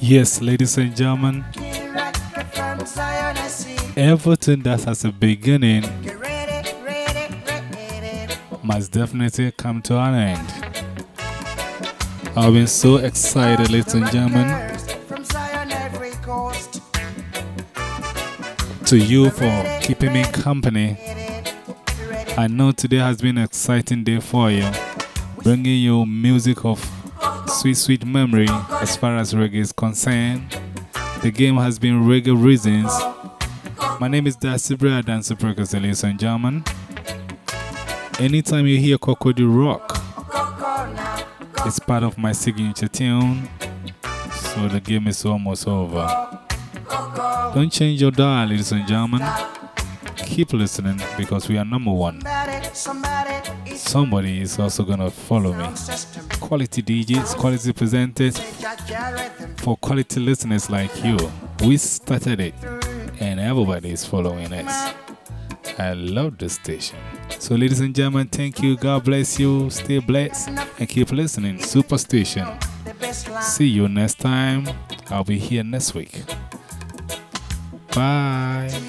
Yes, ladies and gentlemen, everything that has a beginning must definitely come to an end. I've been so excited, ladies and gentlemen, to you for keeping me company. I know today has been an exciting day for you, bringing you music of sweet, sweet memory as far as reggae is concerned. The game has been Reggae Reasons. My name is Darcy Brea, Dancer Perkins, ladies and gentlemen. Anytime you hear Cocody Rock, it's part of my signature tune, so the game is almost over. Don't change your dial, ladies and gentlemen. Keep listening because we are number one. Somebody is also going to follow me. Quality DJs, quality presenters, for quality listeners like you. We started it, and everybody is following us. I love this station. So, ladies and gentlemen, thank you. God bless you. Stay blessed and keep listening. Superstation. See you next time. I'll be here next week. Bye.